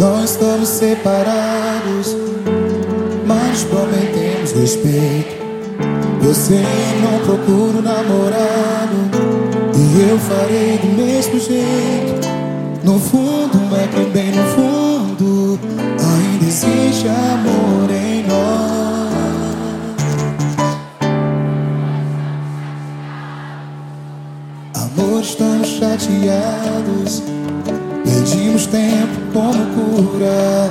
namorados, mas prometemos respeito. Sei, não procuro namorado, e eu farei do mesmo jeito. No fundo, é que bem no fundo, ainda existe amor em nós. Amor, estamos chateados. Perdimos tempo como cura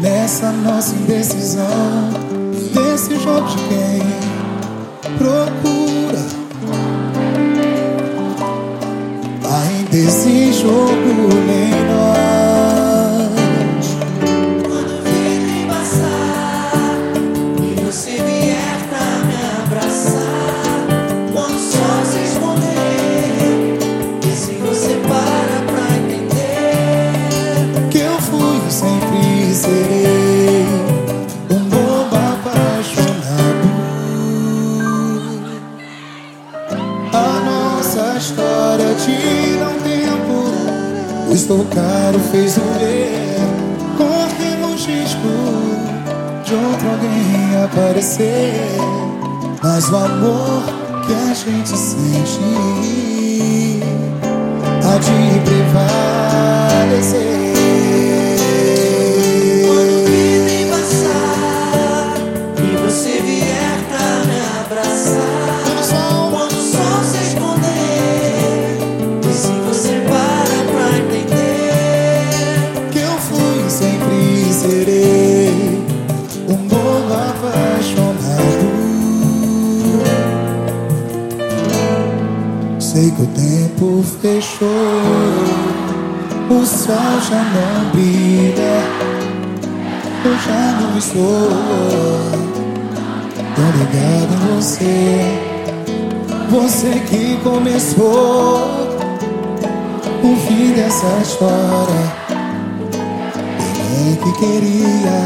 Nessa nossa indecisão. Desse jogo de quem procura. Ainda esse jogo nem nós serei Um bobo apaixonado. A nossa história tira um tempo. Estou caro, fez doer. Corremos risco De outro alguém aparecer. Mas o amor que a gente sente Há de prevalecer o tempo fechou, o sol já não brilha, eu já não estou tão ligado em você. Você que começou o fim dessa história. É que queria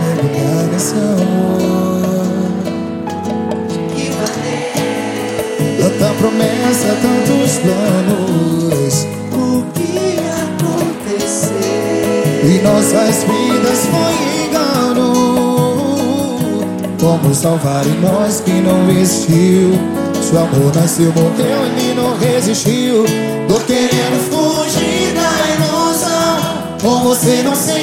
mergulhar nesse amor? Tanta promessa, tantos planos. O que acontecer E nossas vidas foi engano. Como salvar em nós que não existiu? Seu amor nasceu, morreu e não resistiu. Tô querendo fugir da ilusão. Com você não senti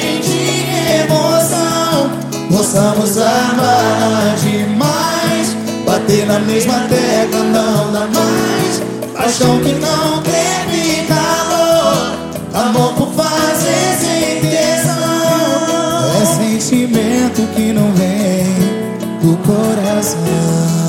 Bater na mesma tecla não dá mais. Paixão que não teve calor. Amor por fazer sem É sentimento que não vem do coração